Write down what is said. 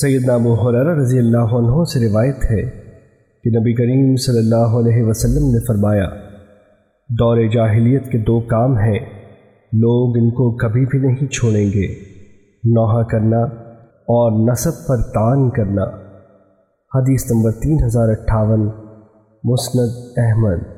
سیدنا ابو حرارہ رضی اللہ عنہ سے روایت ہے کہ نبی کریم صلی اللہ علیہ وسلم نے فرمایا، دور جاہلیت کے دو کام ہیں، لوگ ان کو کبھی بھی نہیں چھوڑیں گے، نوحہ کرنا اور نصب پر تان کرنا۔ حدیث نمبر تین ہزار اٹھاون، مسند احمد۔